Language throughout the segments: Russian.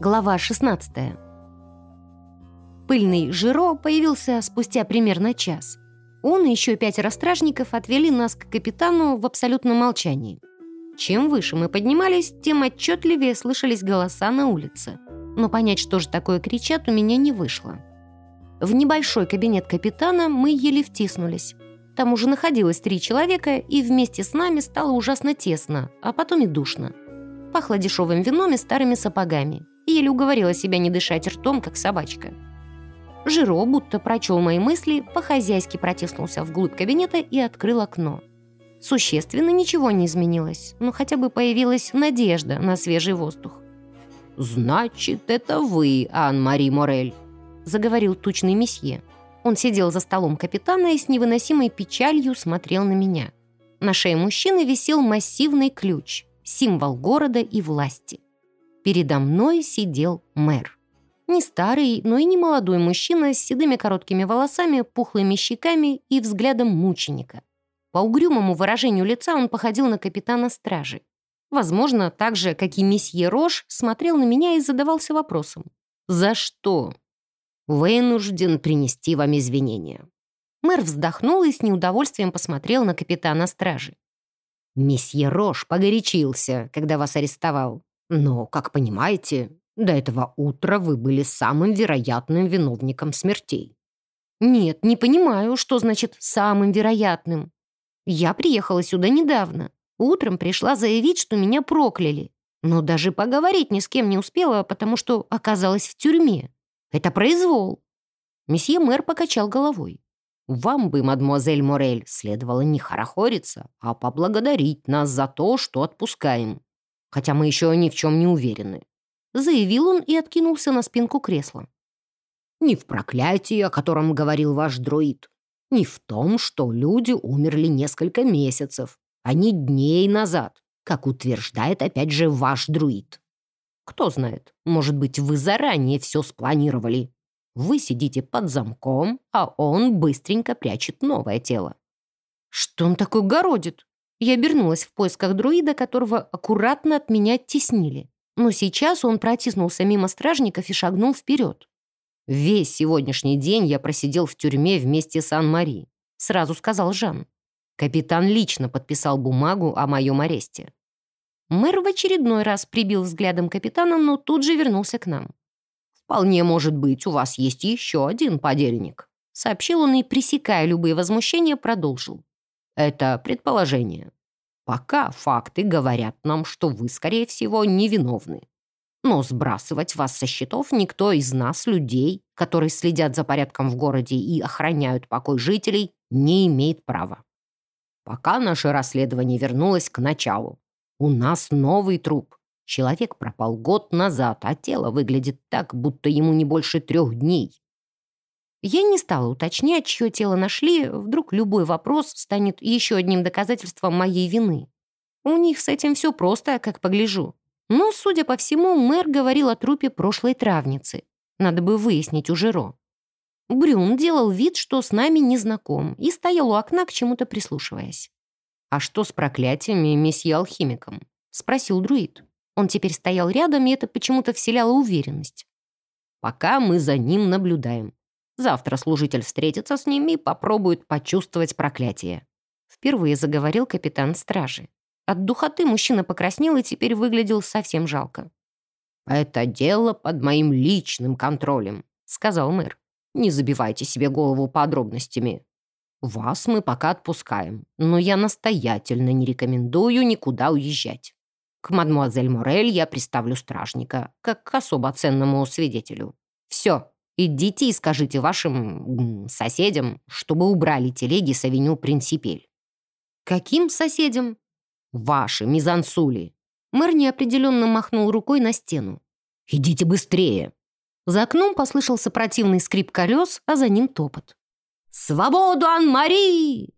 Глава 16. Пыльный Жиро появился спустя примерно час. Он и еще пятеро стражников отвели нас к капитану в абсолютном молчании. Чем выше мы поднимались, тем отчетливее слышались голоса на улице. Но понять, что же такое кричат, у меня не вышло. В небольшой кабинет капитана мы еле втиснулись. Там уже находилось три человека, и вместе с нами стало ужасно тесно, а потом и душно. Пахло дешевым вином и старыми сапогами еле уговорила себя не дышать ртом, как собачка. Жиро, будто прочел мои мысли, по-хозяйски протиснулся вглубь кабинета и открыл окно. Существенно ничего не изменилось, но хотя бы появилась надежда на свежий воздух. «Значит, это вы, Ан-Мари Морель», — заговорил тучный месье. Он сидел за столом капитана и с невыносимой печалью смотрел на меня. На шее мужчины висел массивный ключ, символ города и власти. Передо мной сидел мэр. Не старый, но и не молодой мужчина с седыми короткими волосами, пухлыми щеками и взглядом мученика. По угрюмому выражению лица он походил на капитана стражи. Возможно, так же, как и месье Рош, смотрел на меня и задавался вопросом. «За что?» «Вынужден принести вам извинения». Мэр вздохнул и с неудовольствием посмотрел на капитана стражи. «Месье Рош погорячился, когда вас арестовал. Но, как понимаете, до этого утра вы были самым вероятным виновником смертей. Нет, не понимаю, что значит «самым вероятным». Я приехала сюда недавно. Утром пришла заявить, что меня прокляли. Но даже поговорить ни с кем не успела, потому что оказалась в тюрьме. Это произвол. Месье мэр покачал головой. «Вам бы, мадемуазель Морель, следовало не хорохориться, а поблагодарить нас за то, что отпускаем хотя мы еще ни в чем не уверены», заявил он и откинулся на спинку кресла. «Не в проклятии, о котором говорил ваш дроид, не в том, что люди умерли несколько месяцев, а не дней назад, как утверждает опять же ваш друид. Кто знает, может быть, вы заранее все спланировали. Вы сидите под замком, а он быстренько прячет новое тело. Что он такой городит? Я обернулась в поисках друида, которого аккуратно от меня оттеснили. Но сейчас он протиснулся мимо стражников и шагнул вперед. «Весь сегодняшний день я просидел в тюрьме вместе с Ан-Мари», сразу сказал Жан. Капитан лично подписал бумагу о моем аресте. Мэр в очередной раз прибил взглядом капитана, но тут же вернулся к нам. «Вполне может быть, у вас есть еще один подельник», сообщил он и, пресекая любые возмущения, продолжил. Это предположение. Пока факты говорят нам, что вы, скорее всего, невиновны. Но сбрасывать вас со счетов никто из нас, людей, которые следят за порядком в городе и охраняют покой жителей, не имеет права. Пока наше расследование вернулось к началу. У нас новый труп. Человек пропал год назад, а тело выглядит так, будто ему не больше трех дней. Я не стала уточнять, чье тело нашли, вдруг любой вопрос станет еще одним доказательством моей вины. У них с этим все просто, как погляжу. Но, судя по всему, мэр говорил о трупе прошлой травницы. Надо бы выяснить у Жиро. Брюн делал вид, что с нами не знаком, и стоял у окна, к чему-то прислушиваясь. «А что с проклятиями месье алхимиком?» — спросил друид. Он теперь стоял рядом, и это почему-то вселяло уверенность. «Пока мы за ним наблюдаем. Завтра служитель встретится с ними и попробует почувствовать проклятие». Впервые заговорил капитан стражи. От духоты мужчина покраснел и теперь выглядел совсем жалко. «Это дело под моим личным контролем», — сказал мэр. «Не забивайте себе голову подробностями. Вас мы пока отпускаем, но я настоятельно не рекомендую никуда уезжать. К мадмуазель Морель я приставлю стражника, как к особо ценному свидетелю. Все, Идите и скажите вашим соседям, чтобы убрали телеги с авеню Принципель». «Каким соседям?» «Ваши, мизансули». Мэр неопределенно махнул рукой на стену. «Идите быстрее!» За окном послышался противный скрип колес, а за ним топот. «Свободу, Ан-Мари!»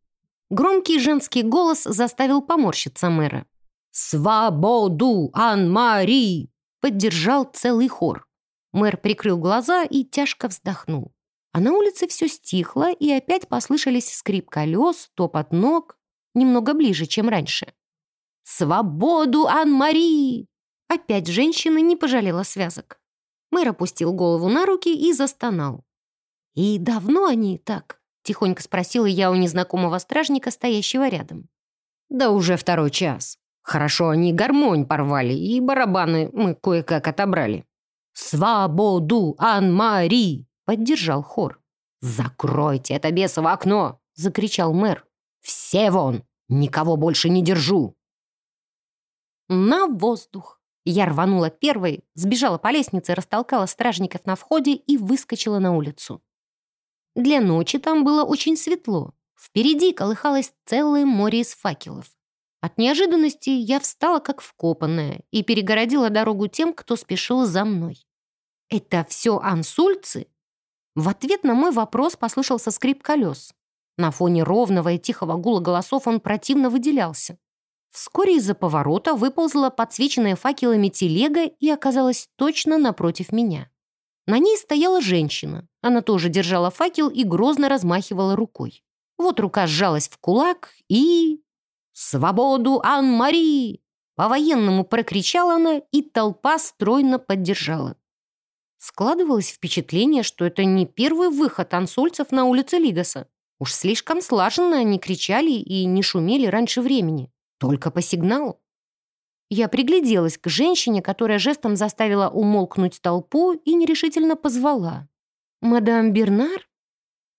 Громкий женский голос заставил поморщиться мэра. «Свободу, Ан-Мари!» Поддержал целый хор. Мэр прикрыл глаза и тяжко вздохнул. А на улице все стихло, и опять послышались скрип колес, топот ног, немного ближе, чем раньше. «Свободу, Ан-Мари!» Опять женщина не пожалела связок. Мэр опустил голову на руки и застонал. «И давно они так?» — тихонько спросила я у незнакомого стражника, стоящего рядом. «Да уже второй час. Хорошо они гармонь порвали, и барабаны мы кое-как отобрали». «Свободу, Ан-Мари!» — поддержал хор. «Закройте это бесово окно!» — закричал мэр. «Все вон! Никого больше не держу!» На воздух! Я рванула первой, сбежала по лестнице, растолкала стражников на входе и выскочила на улицу. Для ночи там было очень светло. Впереди колыхалось целое море из факелов. От неожиданности я встала как вкопанная и перегородила дорогу тем, кто спешил за мной. «Это все ансульцы?» В ответ на мой вопрос послышался скрип колес. На фоне ровного и тихого гула голосов он противно выделялся. Вскоре из-за поворота выползла подсвеченная факелами телега и оказалась точно напротив меня. На ней стояла женщина. Она тоже держала факел и грозно размахивала рукой. Вот рука сжалась в кулак и... «Свободу, Ан-Мари!» По-военному прокричала она, и толпа стройно поддержала. Складывалось впечатление, что это не первый выход ансольцев на улице Лигаса. Уж слишком слаженно они кричали и не шумели раньше времени. Только по сигналу. Я пригляделась к женщине, которая жестом заставила умолкнуть толпу и нерешительно позвала. «Мадам Бернар?»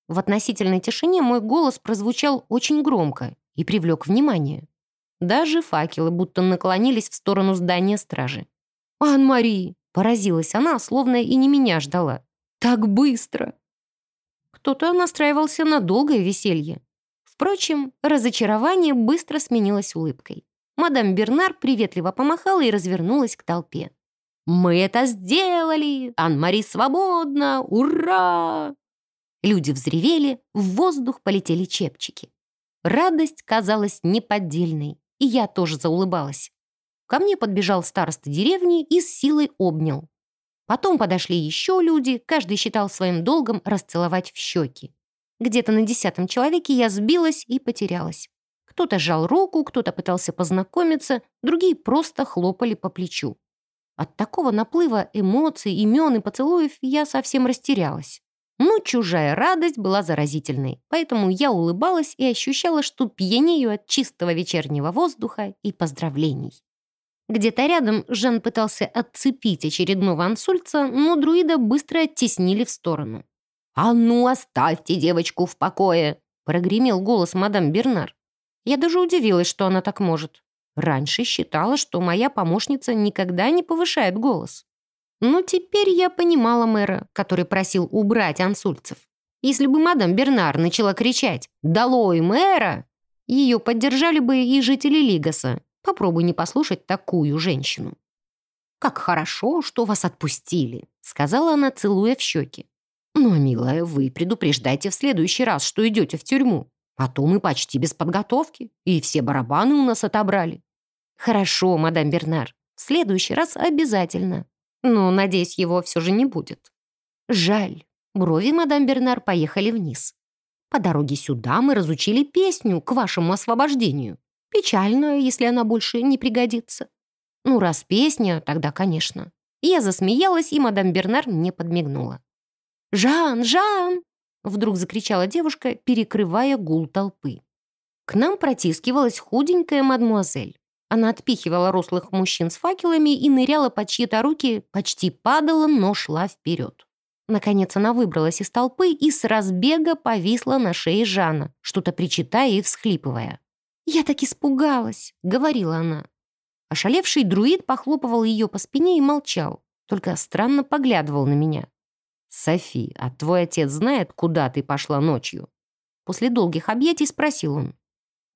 В относительной тишине мой голос прозвучал очень громко и привлек внимание. Даже факелы будто наклонились в сторону здания стражи. «Ан-Мари!» — поразилась она, словно и не меня ждала. «Так быстро!» Кто-то настраивался на долгое веселье. Впрочем, разочарование быстро сменилось улыбкой. Мадам Бернар приветливо помахала и развернулась к толпе. «Мы это сделали! Ан-Мари свободна! Ура!» Люди взревели, в воздух полетели чепчики. Радость казалась неподдельной, и я тоже заулыбалась. Ко мне подбежал староста деревни и с силой обнял. Потом подошли еще люди, каждый считал своим долгом расцеловать в щеки. Где-то на десятом человеке я сбилась и потерялась. Кто-то сжал руку, кто-то пытался познакомиться, другие просто хлопали по плечу. От такого наплыва эмоций, имен и поцелуев я совсем растерялась. Но чужая радость была заразительной, поэтому я улыбалась и ощущала, что пьянею от чистого вечернего воздуха и поздравлений. Где-то рядом Жан пытался отцепить очередного ансульца, но друида быстро оттеснили в сторону. «А ну, оставьте девочку в покое!» — прогремел голос мадам Бернар. Я даже удивилась, что она так может. Раньше считала, что моя помощница никогда не повышает голос. Но теперь я понимала мэра, который просил убрать ансульцев. Если бы мадам Бернар начала кричать «Долой мэра!», ее поддержали бы и жители Лигаса. Попробуй не послушать такую женщину. «Как хорошо, что вас отпустили», — сказала она, целуя в щеки. «Но, милая, вы предупреждайте в следующий раз, что идете в тюрьму. А то мы почти без подготовки, и все барабаны у нас отобрали. Хорошо, мадам Бернар, в следующий раз обязательно. Но, надеюсь, его все же не будет. Жаль. Брови мадам Бернар поехали вниз. По дороге сюда мы разучили песню к вашему освобождению. Печально, если она больше не пригодится. Ну, раз песня, тогда, конечно. Я засмеялась, и мадам Бернар мне подмигнула. «Жан, Жан!» Вдруг закричала девушка, перекрывая гул толпы. К нам протискивалась худенькая мадмуазель. Она отпихивала рослых мужчин с факелами и ныряла под чьи-то руки, почти падала, но шла вперед. Наконец она выбралась из толпы и с разбега повисла на шее Жана, что-то причитая и всхлипывая. «Я так испугалась», — говорила она. Ошалевший друид похлопывал ее по спине и молчал, только странно поглядывал на меня. «Софи, а твой отец знает, куда ты пошла ночью?» После долгих объятий спросил он.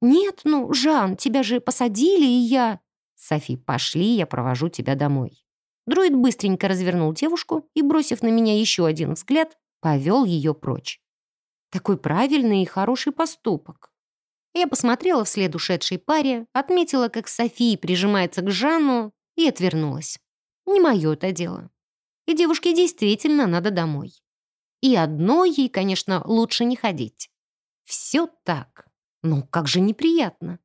«Нет, ну, Жан, тебя же посадили, и я...» «Софи, пошли, я провожу тебя домой». Друид быстренько развернул девушку и, бросив на меня еще один взгляд, повел ее прочь. Такой правильный и хороший поступок. Я посмотрела вслед ушедшей паре, отметила, как Софи прижимается к Жанну и отвернулась. Не мое это дело и девушке действительно надо домой. И одной ей, конечно, лучше не ходить. Все так. Ну, как же неприятно.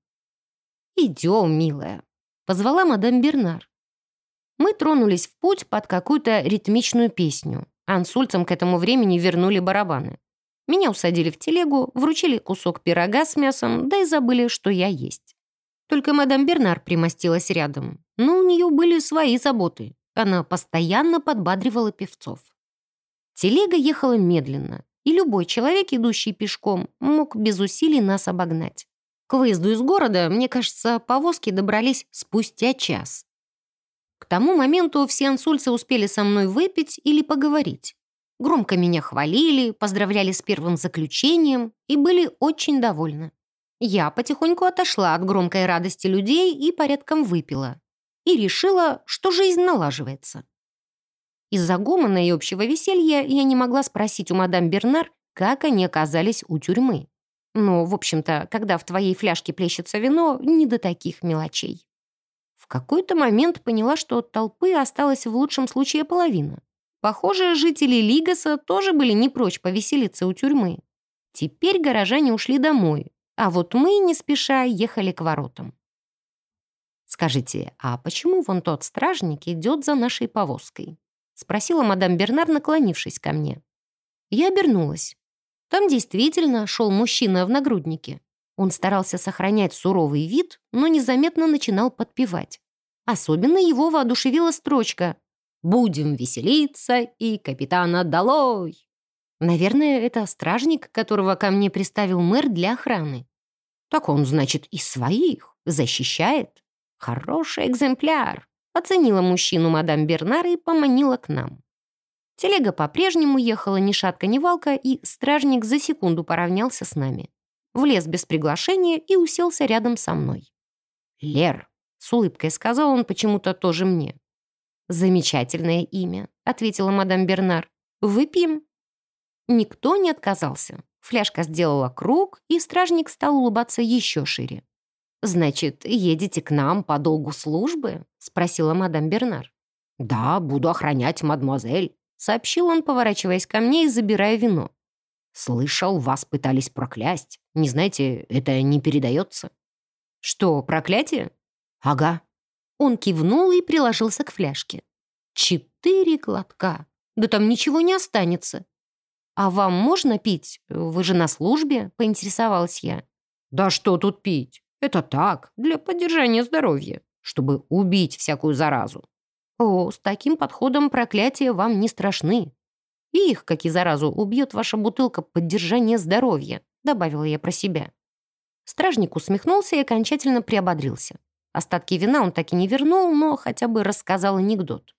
«Идем, милая», — позвала мадам Бернар. Мы тронулись в путь под какую-то ритмичную песню. Ансульцам к этому времени вернули барабаны. Меня усадили в телегу, вручили кусок пирога с мясом, да и забыли, что я есть. Только мадам Бернар примостилась рядом. Но у нее были свои заботы. Она постоянно подбадривала певцов. Телега ехала медленно, и любой человек, идущий пешком, мог без усилий нас обогнать. К выезду из города, мне кажется, повозки добрались спустя час. К тому моменту все ансульцы успели со мной выпить или поговорить. Громко меня хвалили, поздравляли с первым заключением и были очень довольны. Я потихоньку отошла от громкой радости людей и порядком выпила. И решила, что жизнь налаживается. Из-за гомона и общего веселья я не могла спросить у мадам Бернар, как они оказались у тюрьмы. Но, в общем-то, когда в твоей фляжке плещется вино, не до таких мелочей. В какой-то момент поняла, что от толпы осталась в лучшем случае половина. Похоже, жители Лигаса тоже были не прочь повеселиться у тюрьмы. Теперь горожане ушли домой, а вот мы, не спеша, ехали к воротам. «Скажите, а почему вон тот стражник идет за нашей повозкой?» — спросила мадам Бернар, наклонившись ко мне. Я обернулась. Там действительно шел мужчина в нагруднике. Он старался сохранять суровый вид, но незаметно начинал подпевать. Особенно его воодушевила строчка «Будем веселиться и капитана долой!» Наверное, это стражник, которого ко мне приставил мэр для охраны. Так он, значит, из своих, защищает. Хороший экземпляр. Оценила мужчину мадам Бернар и поманила к нам. Телега по-прежнему ехала ни шатка, ни валка, и стражник за секунду поравнялся с нами. Влез без приглашения и уселся рядом со мной. «Лер», — с улыбкой сказал он почему-то тоже мне. «Замечательное имя», — ответила мадам Бернар. «Выпьем?» Никто не отказался. Фляжка сделала круг, и стражник стал улыбаться еще шире. «Значит, едете к нам по долгу службы?» — спросила мадам Бернар. «Да, буду охранять мадемуазель», — сообщил он, поворачиваясь ко мне и забирая вино. «Слышал, вас пытались проклясть. Не знаете, это не передается». «Что, проклятие?» «Ага». Он кивнул и приложился к фляжке. «Четыре глотка. Да там ничего не останется». «А вам можно пить? Вы же на службе?» — поинтересовалась я. «Да что тут пить? Это так, для поддержания здоровья, чтобы убить всякую заразу. О, с таким подходом проклятия вам не страшны. И их, как и заразу, убьет ваша бутылка поддержания здоровья, добавила я про себя. Стражник усмехнулся и окончательно приободрился. Остатки вина он так и не вернул, но хотя бы рассказал анекдот.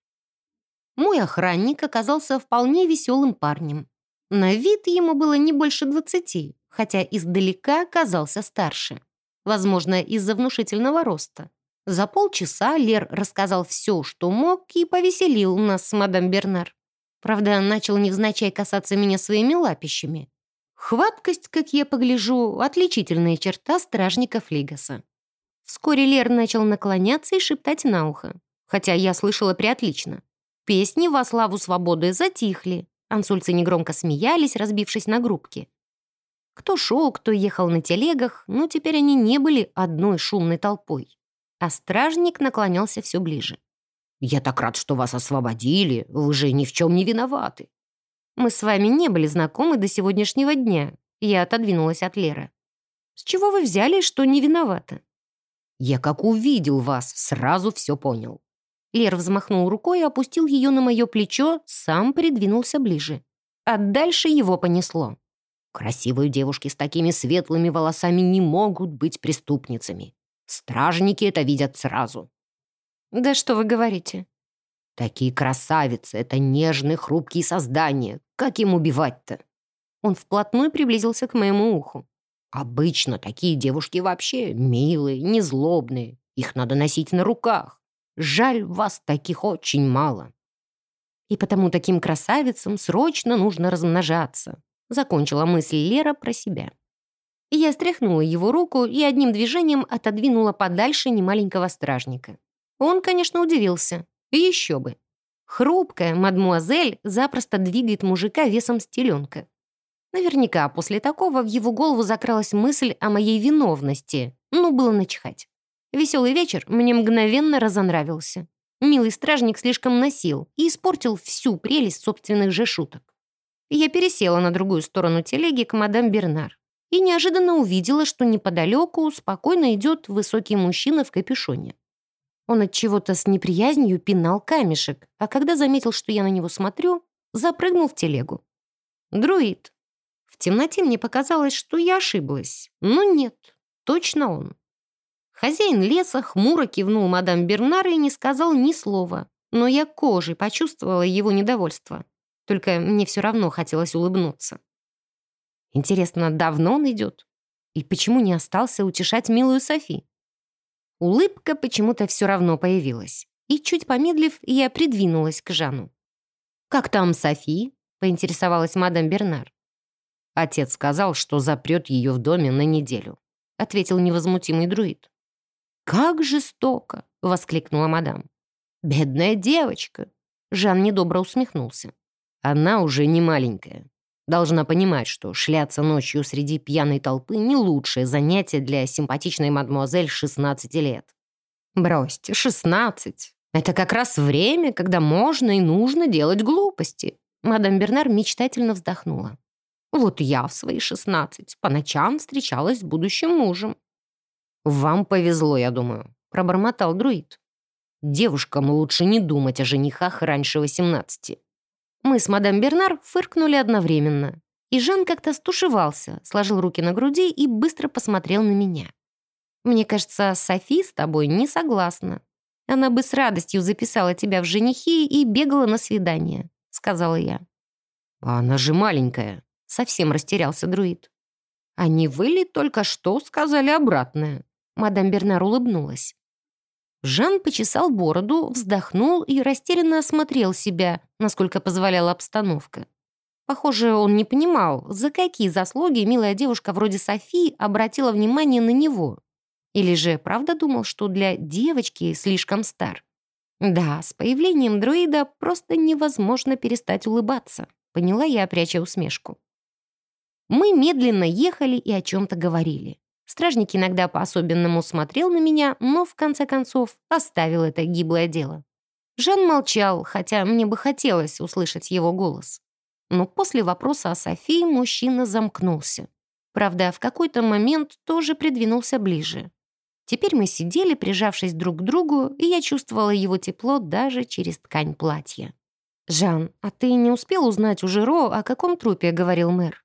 Мой охранник оказался вполне веселым парнем. На вид ему было не больше двадцати, хотя издалека казался старше возможно, из-за внушительного роста. За полчаса Лер рассказал все, что мог, и повеселил нас с мадам Бернар. Правда, начал невзначай касаться меня своими лапищами. Хваткость, как я погляжу, отличительная черта стражника Флигаса. Вскоре Лер начал наклоняться и шептать на ухо, хотя я слышала приотлично. Песни во славу свободы затихли. Ансульцы негромко смеялись, разбившись на группки. Кто шел, кто ехал на телегах, но теперь они не были одной шумной толпой. А стражник наклонялся все ближе. «Я так рад, что вас освободили. Вы же ни в чем не виноваты». «Мы с вами не были знакомы до сегодняшнего дня». Я отодвинулась от Леры. «С чего вы взяли, что не виновата?» «Я как увидел вас, сразу все понял». Лер взмахнул рукой и опустил ее на мое плечо, сам придвинулся ближе. А дальше его понесло. Красивые девушки с такими светлыми волосами не могут быть преступницами. Стражники это видят сразу. Да что вы говорите? Такие красавицы — это нежные, хрупкие создания. Как им убивать-то? Он вплотную приблизился к моему уху. Обычно такие девушки вообще милые, незлобные. Их надо носить на руках. Жаль, вас таких очень мало. И потому таким красавицам срочно нужно размножаться. Закончила мысль Лера про себя. Я стряхнула его руку и одним движением отодвинула подальше немаленького стражника. Он, конечно, удивился. Еще бы. Хрупкая мадмуазель запросто двигает мужика весом стеленка. Наверняка после такого в его голову закралась мысль о моей виновности. Ну, было начихать. Веселый вечер мне мгновенно разонравился. Милый стражник слишком насил и испортил всю прелесть собственных же шуток. Я пересела на другую сторону телеги к мадам Бернар и неожиданно увидела, что неподалеку спокойно идет высокий мужчина в капюшоне. Он от чего-то с неприязнью пинал камешек, а когда заметил, что я на него смотрю, запрыгнул в телегу. Друид. В темноте мне показалось, что я ошиблась. Но нет, точно он. Хозяин леса хмуро кивнул мадам Бернар и не сказал ни слова, но я кожей почувствовала его недовольство. Только мне все равно хотелось улыбнуться. Интересно, давно он идет? И почему не остался утешать милую Софи? Улыбка почему-то все равно появилась. И чуть помедлив, я придвинулась к Жану. «Как там Софи?» — поинтересовалась мадам Бернар. Отец сказал, что запрет ее в доме на неделю, — ответил невозмутимый друид. «Как жестоко!» — воскликнула мадам. «Бедная девочка!» Жан недобро усмехнулся. «Она уже не маленькая. Должна понимать, что шляться ночью среди пьяной толпы не лучшее занятие для симпатичной мадмуазель 16 лет. Бросьте, 16. Это как раз время, когда можно и нужно делать глупости. Мадам Бернар мечтательно вздохнула. Вот я в свои 16 по ночам встречалась с будущим мужем. «Вам повезло, я думаю», — пробормотал друид. «Девушкам лучше не думать о женихах раньше 18. Мы с мадам Бернар фыркнули одновременно. И Жан как-то стушевался, сложил руки на груди и быстро посмотрел на меня. «Мне кажется, Софи с тобой не согласна. Она бы с радостью записала тебя в женихи и бегала на свидание», — сказала я. «А она же маленькая», — совсем растерялся друид. «А не вы ли только что сказали обратное?» Мадам Бернар улыбнулась. Жан почесал бороду, вздохнул и растерянно осмотрел себя, насколько позволяла обстановка. Похоже, он не понимал, за какие заслуги милая девушка вроде Софии обратила внимание на него. Или же правда думал, что для девочки слишком стар. Да, с появлением друида просто невозможно перестать улыбаться, поняла я, пряча усмешку. Мы медленно ехали и о чем-то говорили. Стражник иногда по-особенному смотрел на меня, но в конце концов оставил это гиблое дело. Жан молчал, хотя мне бы хотелось услышать его голос. Но после вопроса о Софии мужчина замкнулся. Правда, в какой-то момент тоже придвинулся ближе. Теперь мы сидели, прижавшись друг к другу, и я чувствовала его тепло даже через ткань платья. «Жан, а ты не успел узнать у Жиро, о каком трупе говорил мэр?»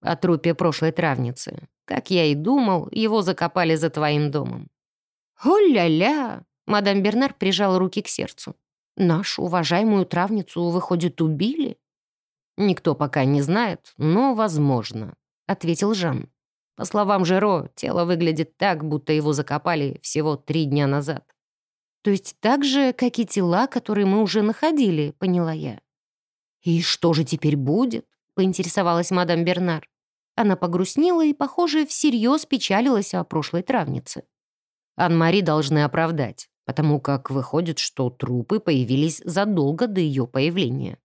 «О трупе прошлой травницы. Как я и думал, его закопали за твоим домом». «О-ля-ля!» Мадам Бернар прижала руки к сердцу. «Нашу уважаемую травницу, выходит, убили?» «Никто пока не знает, но возможно», — ответил Жан. По словам Жеро, тело выглядит так, будто его закопали всего три дня назад. «То есть так же, как и тела, которые мы уже находили», — поняла я. «И что же теперь будет?» — поинтересовалась мадам Бернар. Она погрустнела и, похоже, всерьез печалилась о прошлой травнице. Ан-Мари должны оправдать, потому как выходит, что трупы появились задолго до ее появления.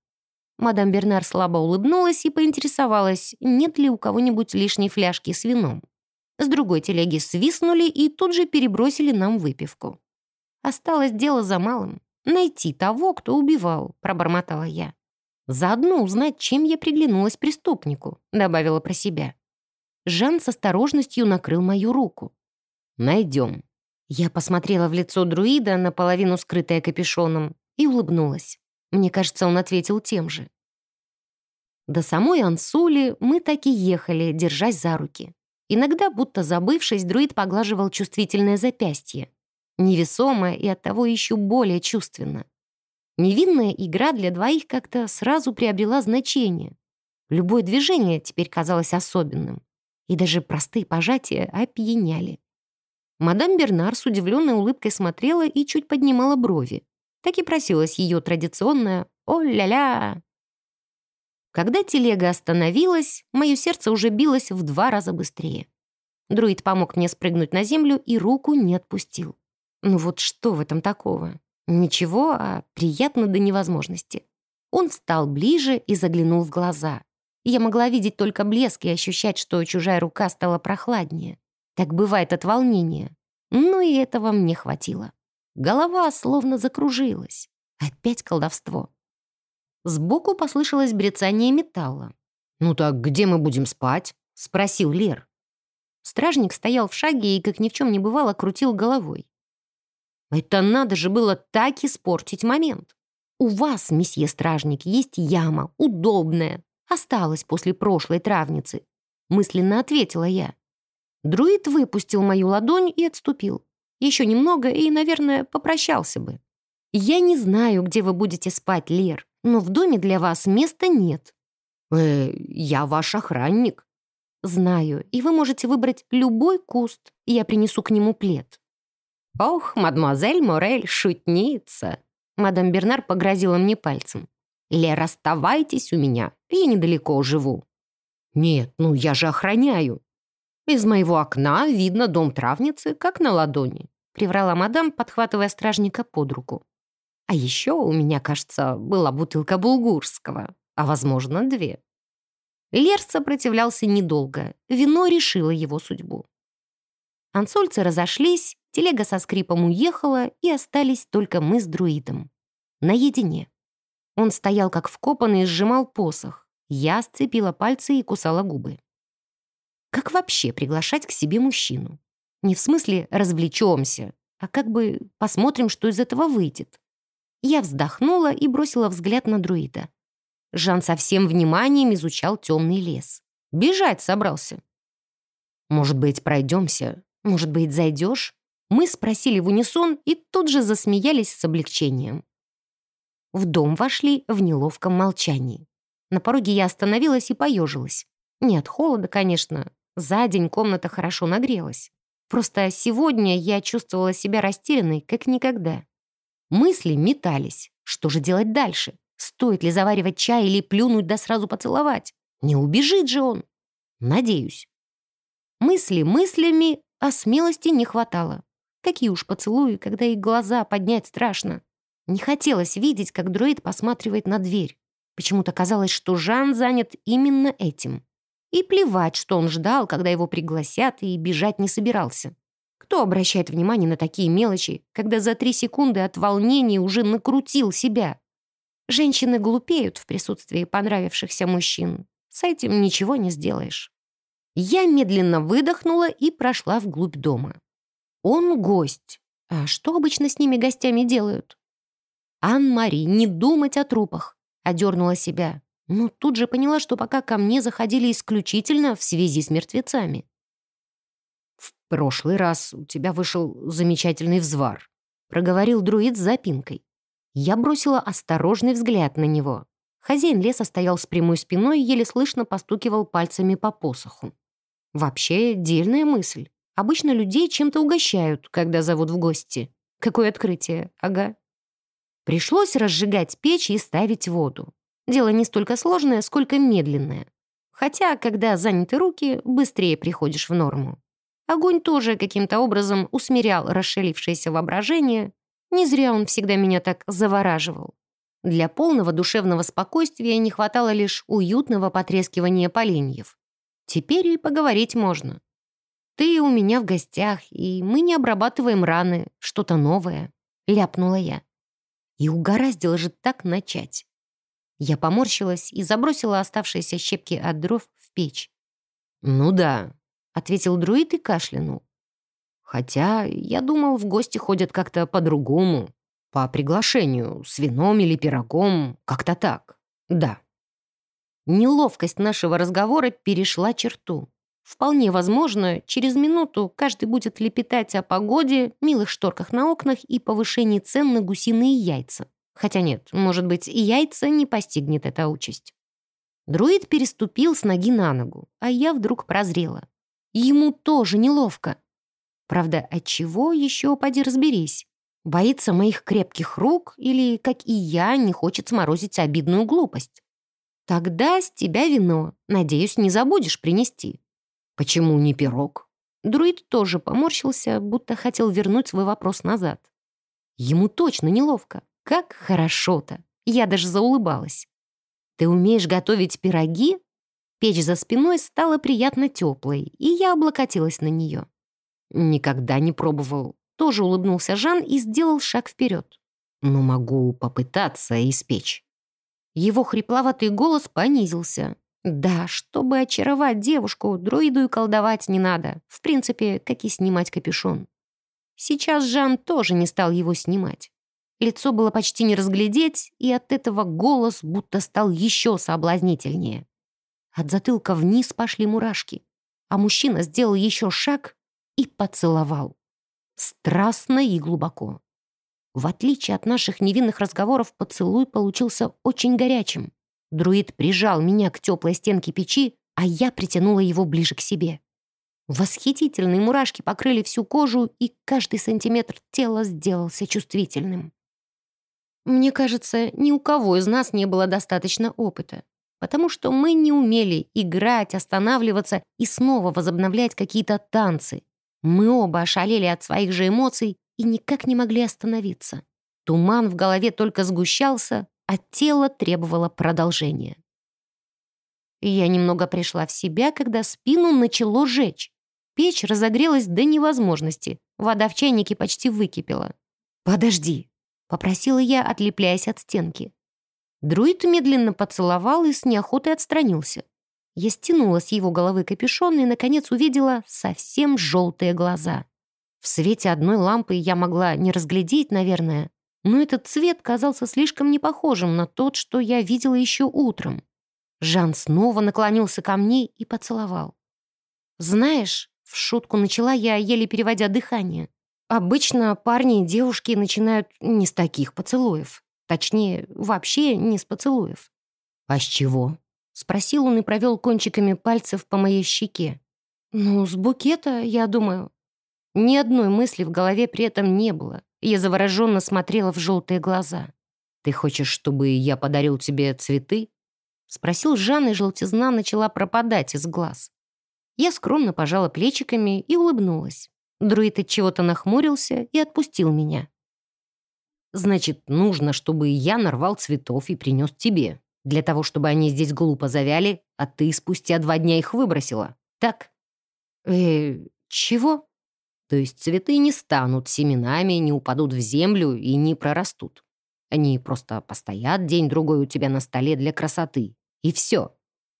Мадам Бернар слабо улыбнулась и поинтересовалась, нет ли у кого-нибудь лишней фляжки с вином. С другой телеги свистнули и тут же перебросили нам выпивку. «Осталось дело за малым. Найти того, кто убивал», — пробормотала я. Заодно узнать, чем я приглянулась преступнику», — добавила про себя. Жан с осторожностью накрыл мою руку. «Найдем». Я посмотрела в лицо друида, наполовину скрытое капюшоном, и улыбнулась. Мне кажется, он ответил тем же. До самой Ансули мы так и ехали, держась за руки. Иногда, будто забывшись, друид поглаживал чувствительное запястье. Невесомо и оттого еще более чувственно. Невинная игра для двоих как-то сразу приобрела значение. Любое движение теперь казалось особенным. И даже простые пожатия опьяняли. Мадам Бернар с удивленной улыбкой смотрела и чуть поднимала брови. Так и просилась ее традиционная «О-ля-ля!». Когда телега остановилась, мое сердце уже билось в два раза быстрее. Друид помог мне спрыгнуть на землю и руку не отпустил. Ну вот что в этом такого? Ничего, а приятно до невозможности. Он встал ближе и заглянул в глаза. Я могла видеть только блеск и ощущать, что чужая рука стала прохладнее. Так бывает от волнения. Ну и этого мне хватило. Голова словно закружилась. Опять колдовство. Сбоку послышалось брецание металла. «Ну так где мы будем спать?» — спросил Лер. Стражник стоял в шаге и, как ни в чем не бывало, крутил головой. Это надо же было так испортить момент. У вас, месье стражник, есть яма, удобная. Осталась после прошлой травницы. Мысленно ответила я. Друид выпустил мою ладонь и отступил. Еще немного и, наверное, попрощался бы. Я не знаю, где вы будете спать, Лер, но в доме для вас места нет. Э, я ваш охранник. Знаю, и вы можете выбрать любой куст, и я принесу к нему плед. Ох, мадемуазель Морель, шутница. Мадам Бернар погрозила мне пальцем. Лер, оставайтесь у меня, я недалеко живу. Нет, ну я же охраняю. Из моего окна видно дом травницы, как на ладони. Приврала мадам, подхватывая стражника под руку. А еще у меня, кажется, была бутылка булгурского, а, возможно, две. Лер сопротивлялся недолго. Вино решило его судьбу. Ансольцы разошлись, телега со скрипом уехала, и остались только мы с друидом. Наедине. Он стоял как вкопанный и сжимал посох. Я сцепила пальцы и кусала губы. Как вообще приглашать к себе мужчину? Не в смысле «развлечемся», а как бы посмотрим, что из этого выйдет. Я вздохнула и бросила взгляд на друида. Жан со всем вниманием изучал темный лес. Бежать собрался. «Может быть, пройдемся? Может быть, зайдешь?» Мы спросили в унисон и тут же засмеялись с облегчением. В дом вошли в неловком молчании. На пороге я остановилась и поежилась. Не от холода, конечно. За день комната хорошо нагрелась. Просто сегодня я чувствовала себя растерянной, как никогда. Мысли метались. Что же делать дальше? Стоит ли заваривать чай или плюнуть да сразу поцеловать? Не убежит же он. Надеюсь. Мысли мыслями, а смелости не хватало. Какие уж поцелуи, когда их глаза поднять страшно. Не хотелось видеть, как дроид посматривает на дверь. Почему-то казалось, что Жан занят именно этим. И плевать, что он ждал, когда его пригласят, и бежать не собирался. Кто обращает внимание на такие мелочи, когда за три секунды от волнения уже накрутил себя? Женщины глупеют в присутствии понравившихся мужчин. С этим ничего не сделаешь. Я медленно выдохнула и прошла вглубь дома. Он гость. А что обычно с ними гостями делают? «Ан-Мари, не думать о трупах!» — одернула себя. Но тут же поняла, что пока ко мне заходили исключительно в связи с мертвецами. «В прошлый раз у тебя вышел замечательный взвар», — проговорил друид с запинкой. Я бросила осторожный взгляд на него. Хозяин леса стоял с прямой спиной и еле слышно постукивал пальцами по посоху. Вообще, дельная мысль. Обычно людей чем-то угощают, когда зовут в гости. Какое открытие, ага. Пришлось разжигать печь и ставить воду. Дело не столько сложное, сколько медленное. Хотя, когда заняты руки, быстрее приходишь в норму. Огонь тоже каким-то образом усмирял расшалившееся воображение. Не зря он всегда меня так завораживал. Для полного душевного спокойствия не хватало лишь уютного потрескивания поленьев. Теперь и поговорить можно. Ты у меня в гостях, и мы не обрабатываем раны, что-то новое», — ляпнула я. И угораздило же так начать. Я поморщилась и забросила оставшиеся щепки от дров в печь. «Ну да», — ответил друид и кашлянул. «Хотя я думал, в гости ходят как-то по-другому, по приглашению, с вином или пирогом, как-то так. Да». Неловкость нашего разговора перешла черту. Вполне возможно, через минуту каждый будет лепетать о погоде, милых шторках на окнах и повышении цен на гусиные яйца. Хотя нет, может быть, и яйца не постигнет эта участь. Друид переступил с ноги на ногу, а я вдруг прозрела. Ему тоже неловко. Правда, от чего еще поди разберись. Боится моих крепких рук или, как и я, не хочет сморозить обидную глупость. Тогда с тебя вино. Надеюсь, не забудешь принести. «Почему не пирог?» Друид тоже поморщился, будто хотел вернуть свой вопрос назад. Ему точно неловко. Как хорошо-то. Я даже заулыбалась. «Ты умеешь готовить пироги?» Печь за спиной стала приятно теплой, и я облокотилась на нее. «Никогда не пробовал. тоже улыбнулся Жан и сделал шаг вперед. «Но могу попытаться испечь». Его хрипловатый голос понизился. Да, чтобы очаровать девушку, друиду и колдовать не надо. В принципе, как и снимать капюшон. Сейчас Жан тоже не стал его снимать. Лицо было почти не разглядеть, и от этого голос будто стал еще соблазнительнее. От затылка вниз пошли мурашки, а мужчина сделал еще шаг и поцеловал. Страстно и глубоко. В отличие от наших невинных разговоров, поцелуй получился очень горячим. Друид прижал меня к теплой стенке печи, а я притянула его ближе к себе. Восхитительные мурашки покрыли всю кожу, и каждый сантиметр тела сделался чувствительным. Мне кажется, ни у кого из нас не было достаточно опыта, потому что мы не умели играть, останавливаться и снова возобновлять какие-то танцы. Мы оба ошалели от своих же эмоций и никак не могли остановиться. Туман в голове только сгущался, а тело требовало продолжения. Я немного пришла в себя, когда спину начало жечь. Печь разогрелась до невозможности, вода в чайнике почти выкипела. «Подожди», Попросила я, отлепляясь от стенки. Друид медленно поцеловал и с неохотой отстранился. Я стянула с его головы капюшон и, наконец, увидела совсем желтые глаза. В свете одной лампы я могла не разглядеть, наверное, но этот цвет казался слишком непохожим на тот, что я видела еще утром. Жан снова наклонился ко мне и поцеловал. «Знаешь», — в шутку начала я, еле переводя дыхание, Обычно парни и девушки начинают не с таких поцелуев. Точнее, вообще не с поцелуев. «А с чего?» — спросил он и провел кончиками пальцев по моей щеке. «Ну, с букета, я думаю». Ни одной мысли в голове при этом не было. Я завороженно смотрела в желтые глаза. «Ты хочешь, чтобы я подарил тебе цветы?» — спросил Жан, и желтизна начала пропадать из глаз. Я скромно пожала плечиками и улыбнулась. Друид от чего-то нахмурился и отпустил меня. «Значит, нужно, чтобы я нарвал цветов и принес тебе, для того, чтобы они здесь глупо завяли, а ты спустя два дня их выбросила. Так?» «Э, чего?» То есть цветы не станут семенами, не упадут в землю и не прорастут. Они просто постоят день-другой у тебя на столе для красоты. И все.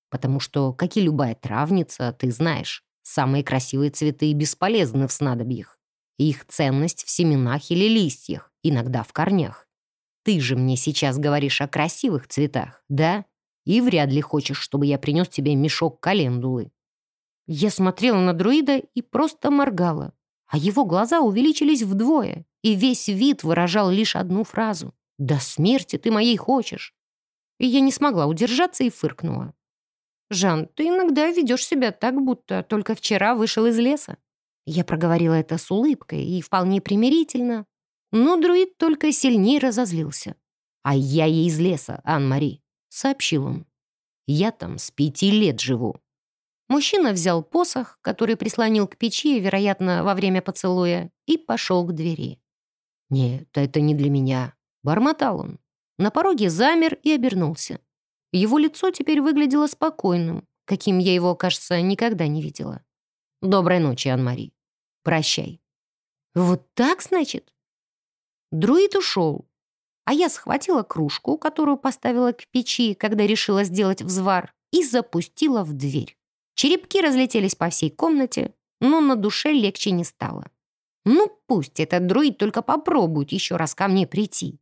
Потому что, как и любая травница, ты знаешь, Самые красивые цветы бесполезны в снадобьях. Их ценность в семенах или листьях, иногда в корнях. Ты же мне сейчас говоришь о красивых цветах, да? И вряд ли хочешь, чтобы я принес тебе мешок календулы. Я смотрела на друида и просто моргала, а его глаза увеличились вдвое, и весь вид выражал лишь одну фразу «До смерти ты моей хочешь». И я не смогла удержаться и фыркнула. «Жан, ты иногда ведешь себя так, будто только вчера вышел из леса». Я проговорила это с улыбкой и вполне примирительно, но друид только сильнее разозлился. «А я ей из леса, Ан-Мари», — сообщил он. «Я там с пяти лет живу». Мужчина взял посох, который прислонил к печи, вероятно, во время поцелуя, и пошел к двери. «Нет, это не для меня», — бормотал он. На пороге замер и обернулся. Его лицо теперь выглядело спокойным, каким я его, кажется, никогда не видела. «Доброй ночи, Ан-Мари. Прощай». «Вот так, значит?» Друид ушел, а я схватила кружку, которую поставила к печи, когда решила сделать взвар, и запустила в дверь. Черепки разлетелись по всей комнате, но на душе легче не стало. Ну, пусть этот друид только попробует еще раз ко мне прийти.